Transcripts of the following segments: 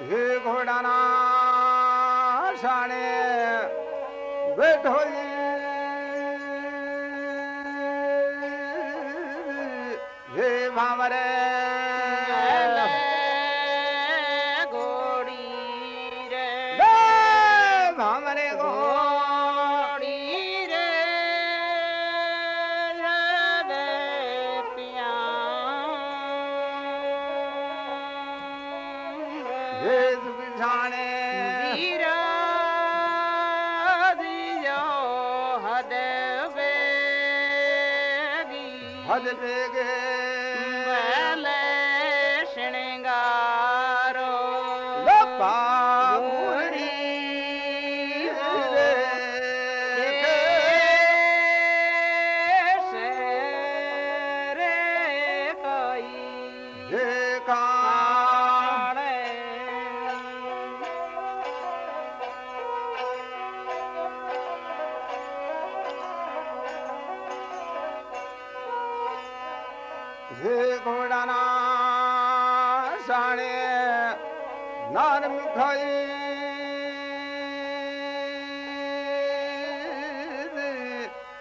हे घोड़ाना साने बैठो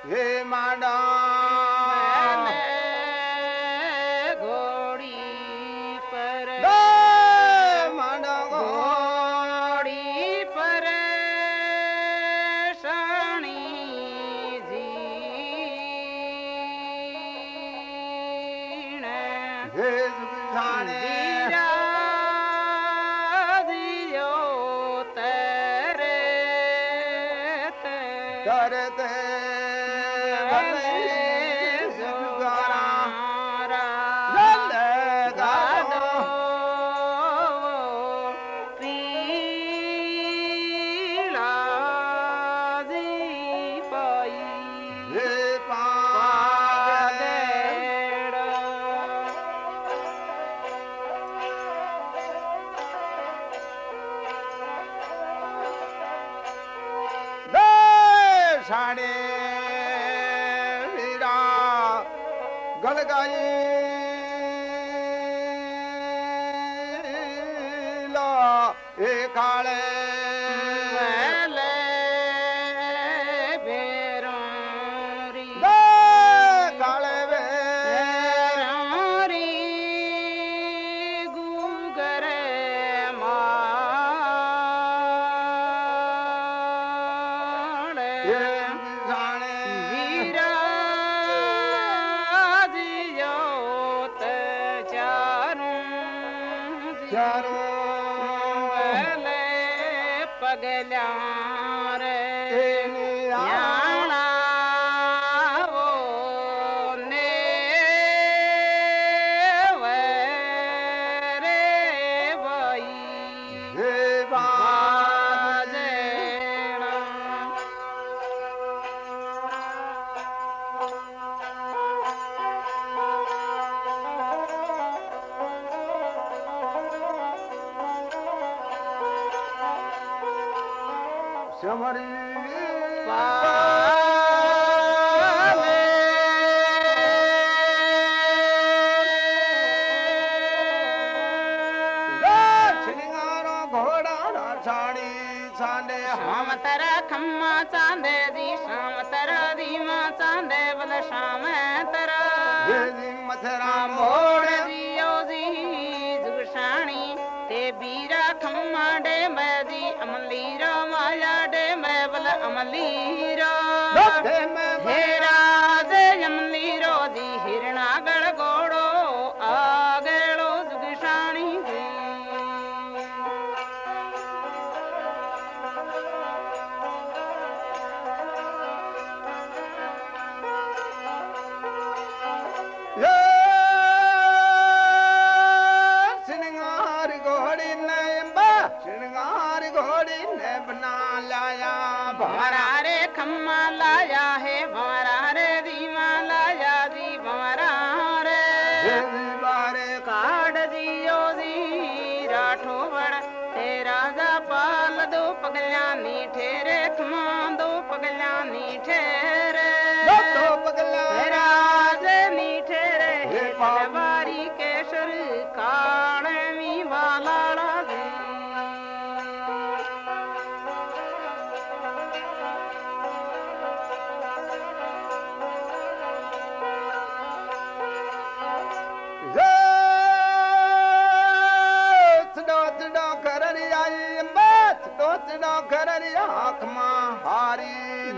हे मांडा Yeah.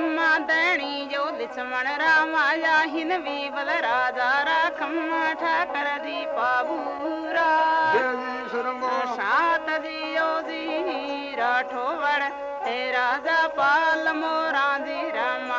ी यो विचम राहिन विबल राजा राखम् दीपा भूरा योजी हीराठोवर राजा पालो राम्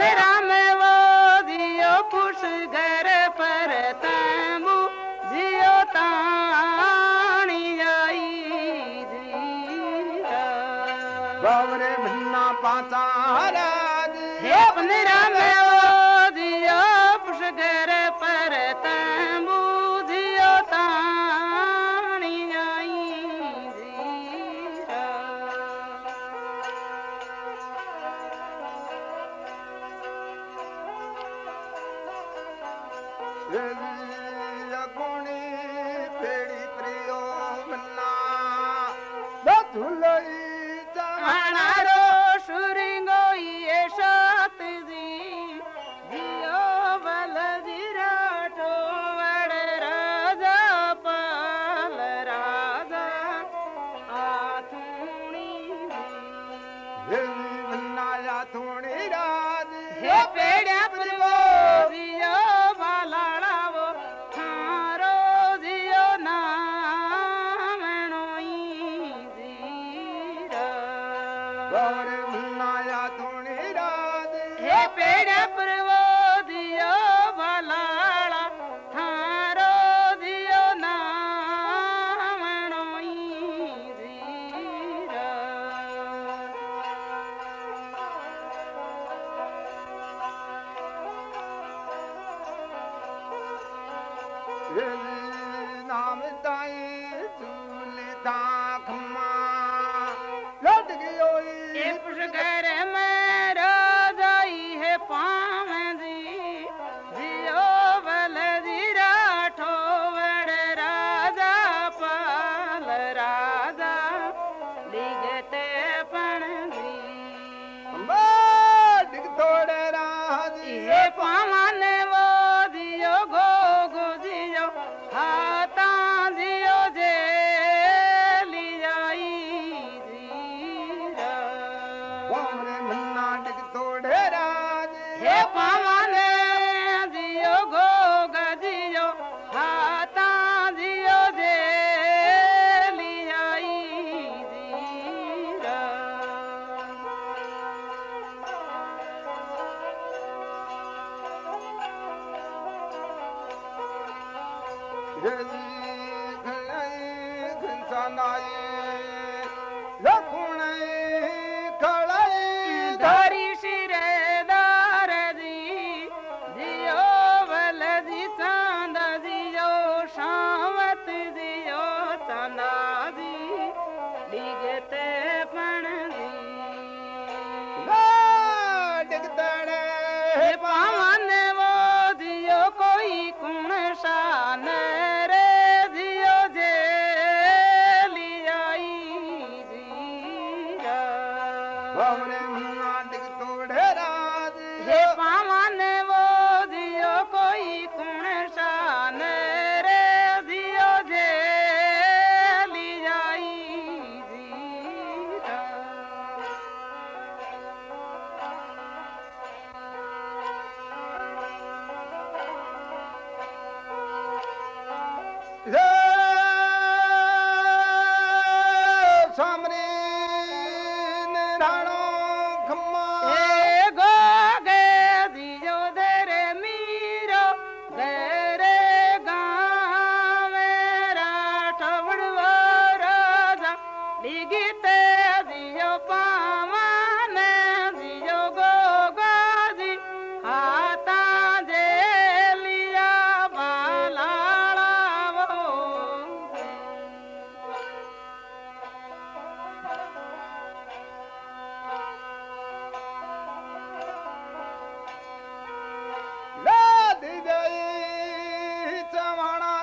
मेरा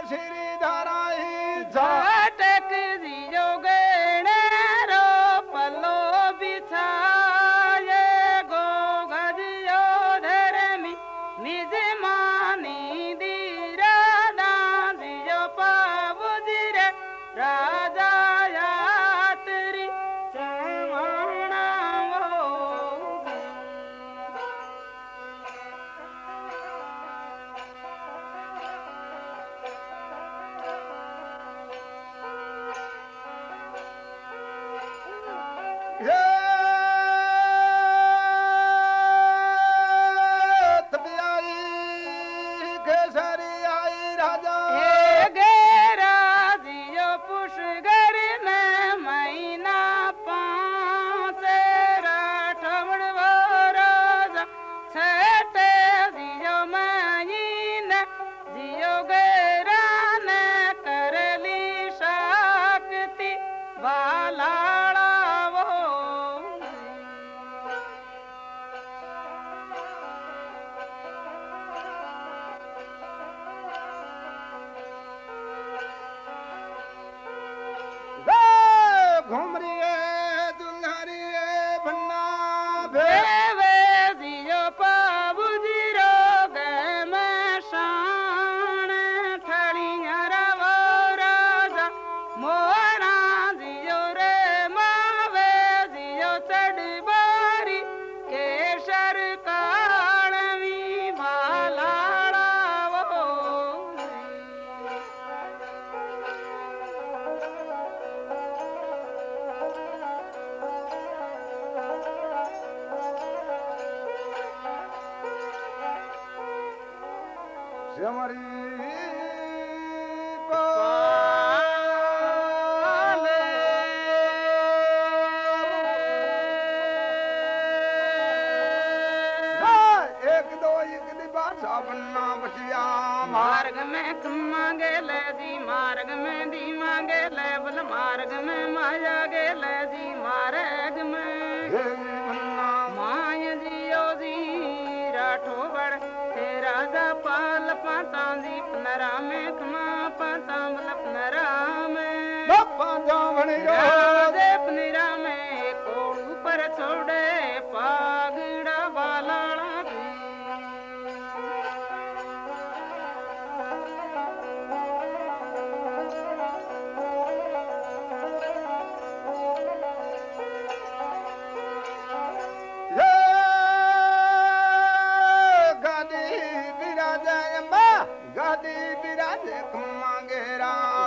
মাঝের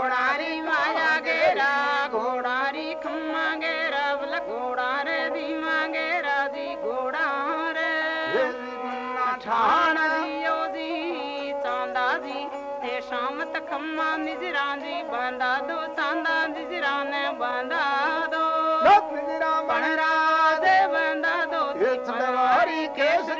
घोड़ारी माया गेरा घोड़ारी खम्मा गेरा बल घोड़ा रे दी मांगेरा दी घोड़ा रे ठाण दियो दी चांदा दी ते शाम तक खम्मा निजरा दी बंदा दो चांदा निजरा ने बंदा दो। निजरा बनरा दे बंदा दो चढ़वारी केसरी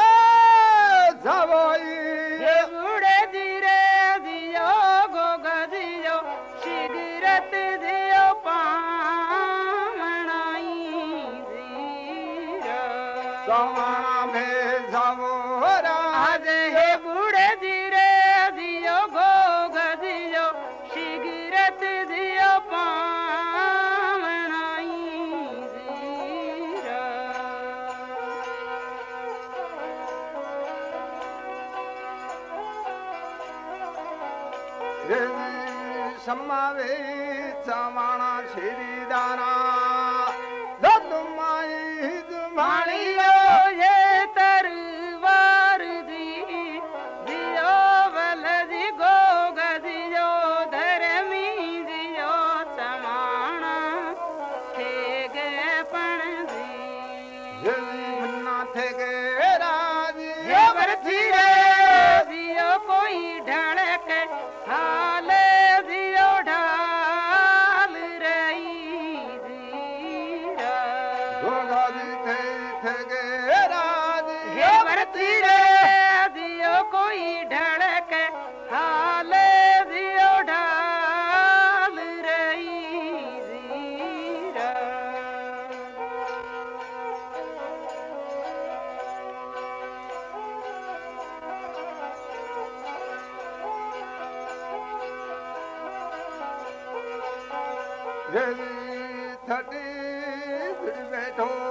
वेठो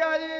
gelin.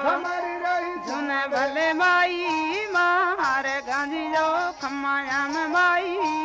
सुन भले माई मारे गांधी जो खमाया माई।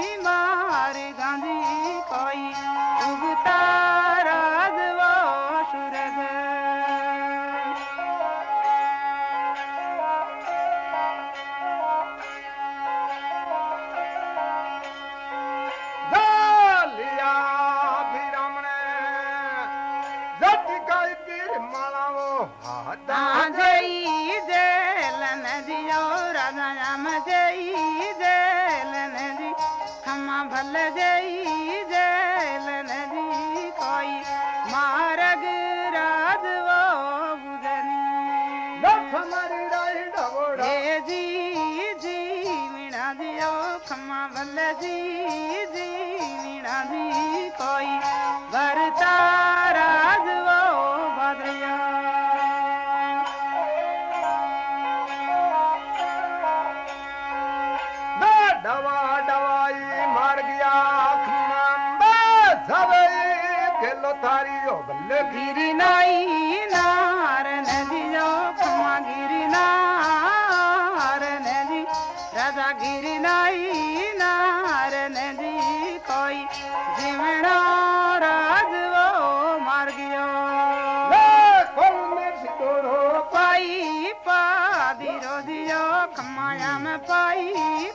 पाई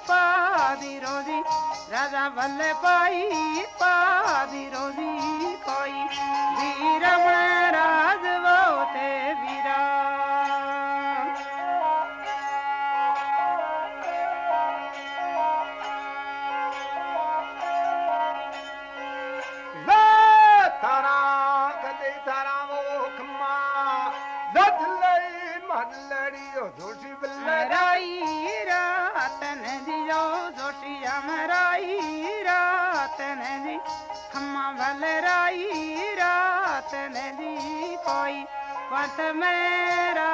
पादी रोजी राजा भले पाई पादी रोजी कोई वीरमण रा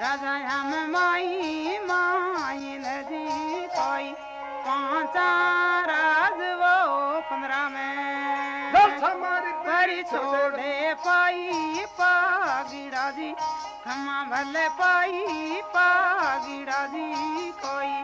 रजयम माई माई नदी कोई। पांचा राज वो पंद्रह में। छोड़े पाई पागिड़ा जी खमा भले पाई पागिड़ा जी कोई।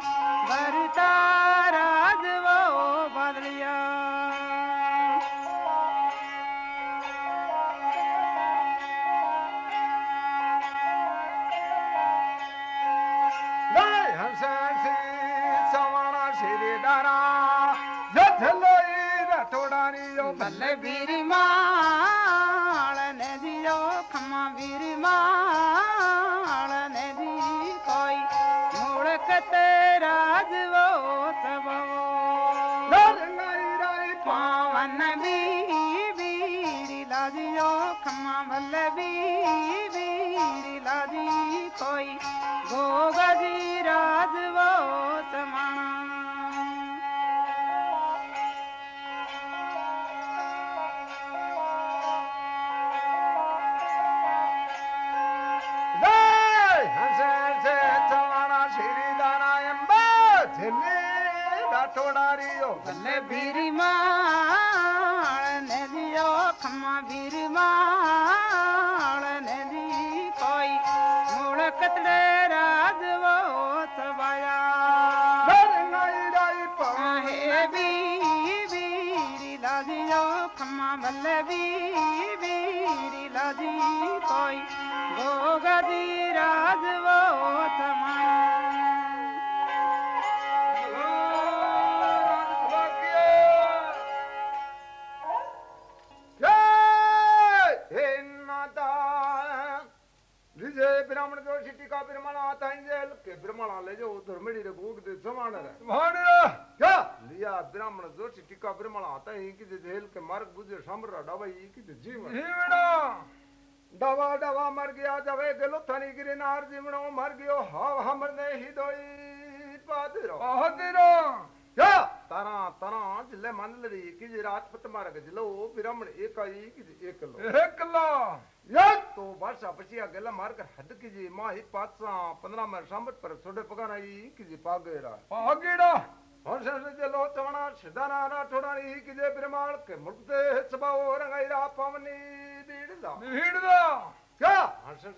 मर गुजर समरा डबई की जीवन। जीवनो डवा डवा मर गया जवे गलो थनी गिरनार जीवनो मर गयो हाव हमर ने ही दोई पादरो। पादरो या! तारा तारा ज़िले मंदलरी कि जे राजपत मार्ग जिलो ब्राह्मण एकाई कि एकलो एकलो या! तो वर्षा पछिया गला मार्ग हद की जी माही पाचा 15 में सामत पर छोड़े पगानाई कि जी पागेरा पागेड़ा। और सरस्वती लो चवणा सिद्धानारा ठोड़ानी ही किजे ब्रह्मांड के मुक्त सभा और रंगाई रा पवनी दीड़दा दीड़दा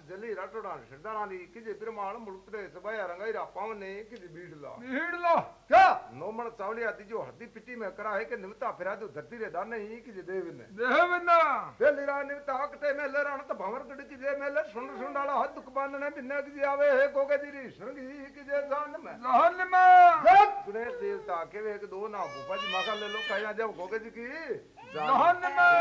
ஜல்லி ரட்டடான் சிர்தானானி கிஜி பெருமாளும் முழுத்துடே சபையாரங்க இரா பவனே கிஜி பீடலா பீடலா கா நோமன சவலியா திஜோ ஹதி பிட்டி में करा है के निमिता फिरादो धरती रे दाने ही किजे देवन देवन ना। बेलिरा निमिता हकते में लरण तो भंवर गड की जे में लर सुन सुन डाला हद दुख बांधने बिन्ने की आवे है कोके दिरी श्रृंग ही की जे जान में। जान में। जब सुने देवता के एक दो ना भूपा जी माखा ले लो कहया जब कोके जी की। जान में।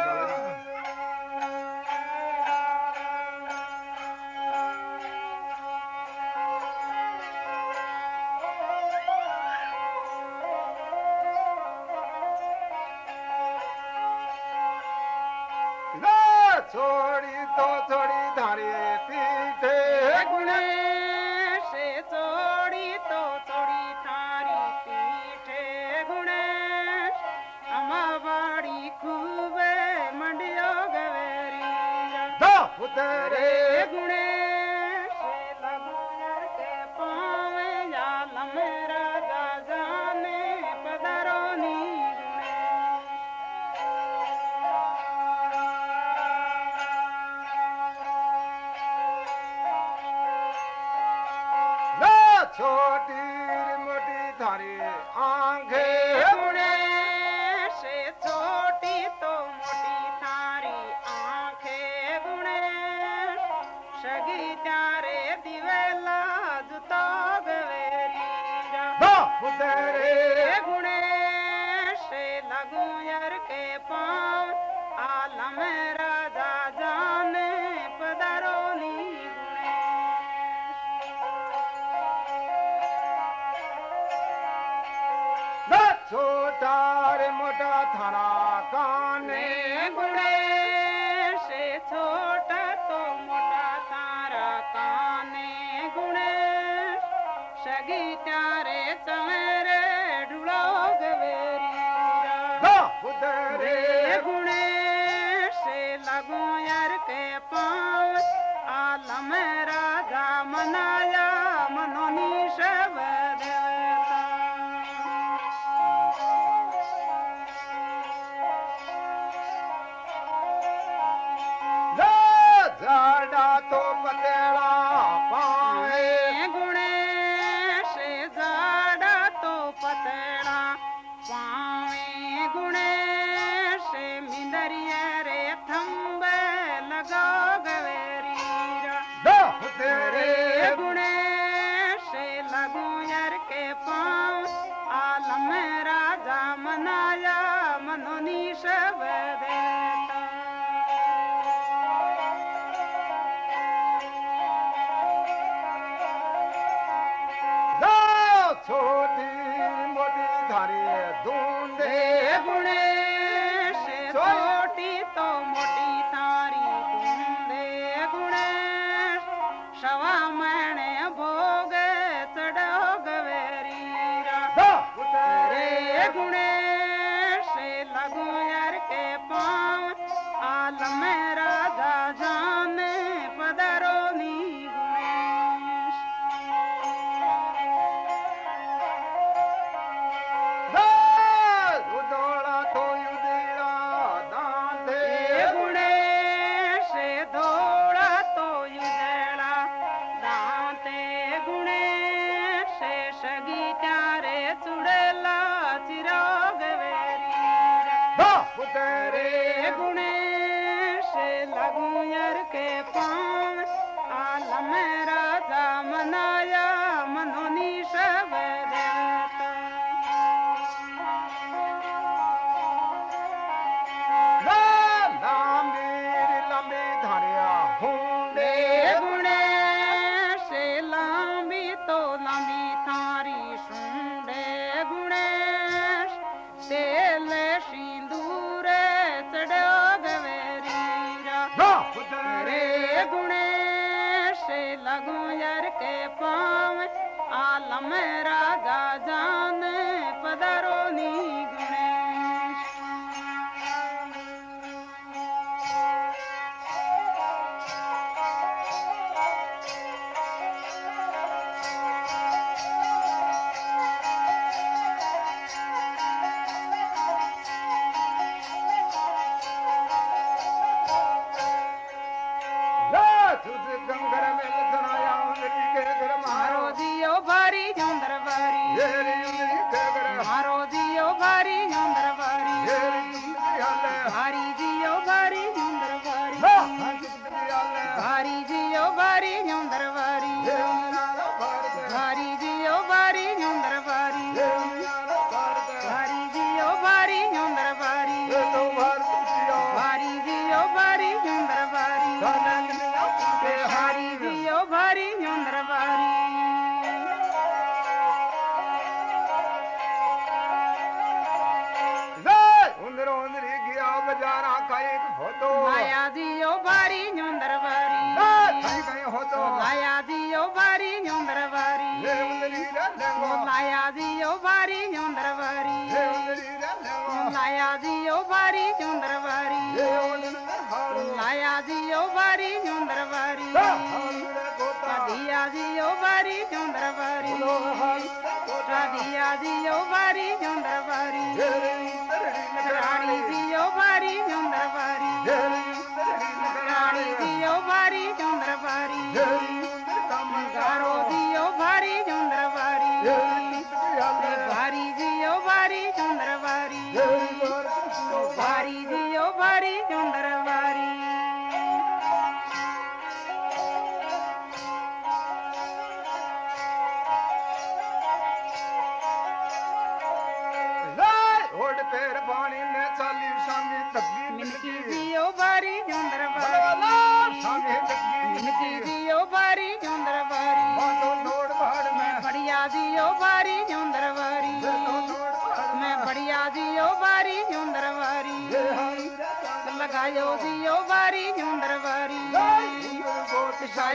थारे दूंदे गुणे la mera.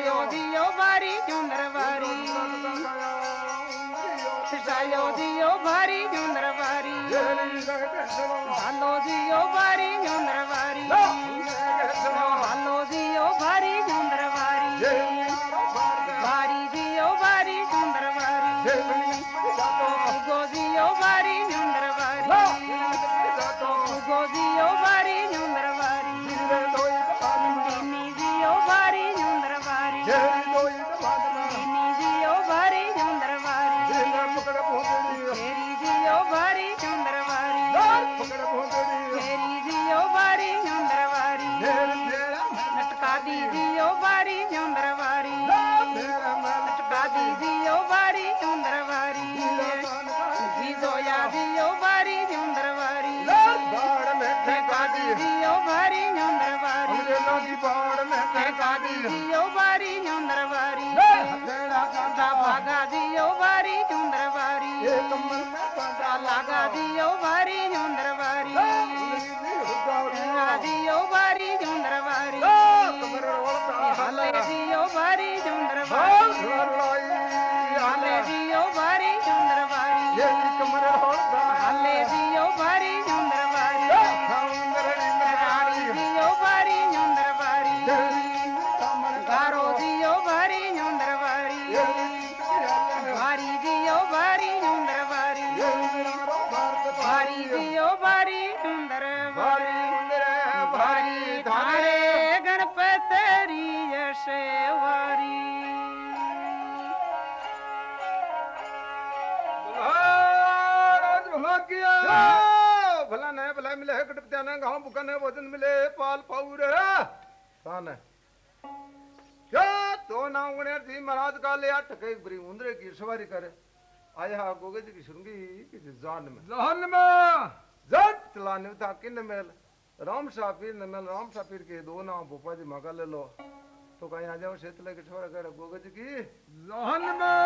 有是 जाने गाँव बुकने वज़न मिले पाल पाऊरे साने। क्या तो ना उन्हें जी महाराज का ले आठ कई बड़ी उंदरे की सवारी करे। आया हाँ गोगे जी की सुनगी किसी जान में। जान में। जट चलाने था किन मेल। राम शापीर ने मेल। राम शापीर के दो ना बुपा जी मगा ले लो। तो कहीं आ जाओ क्षेत्र लेके छोरा करे गोगे जी की। जान में।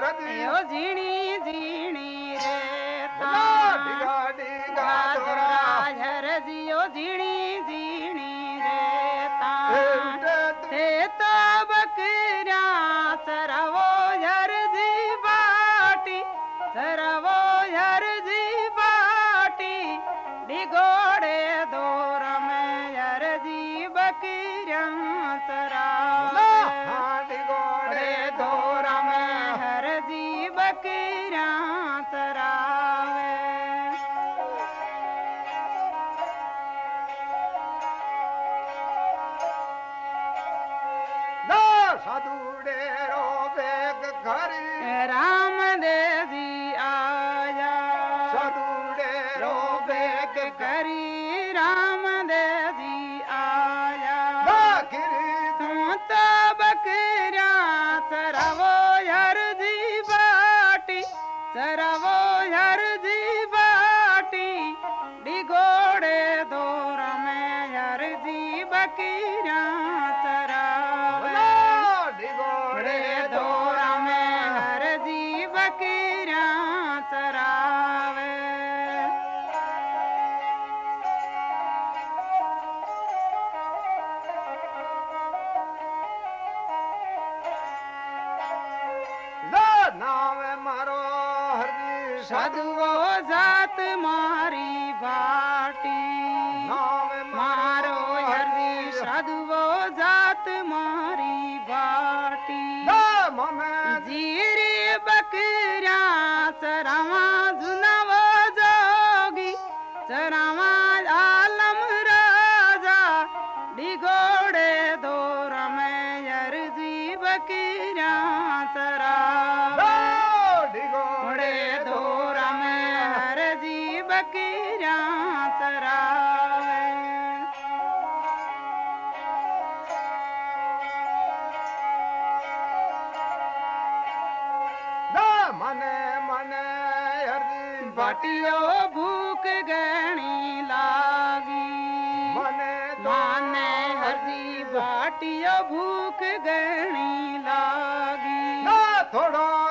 ધારદી घर राम ने मन बटियो भूख गणी लागी मन माने हरी बाटियो भूख गणी लागी थोड़ा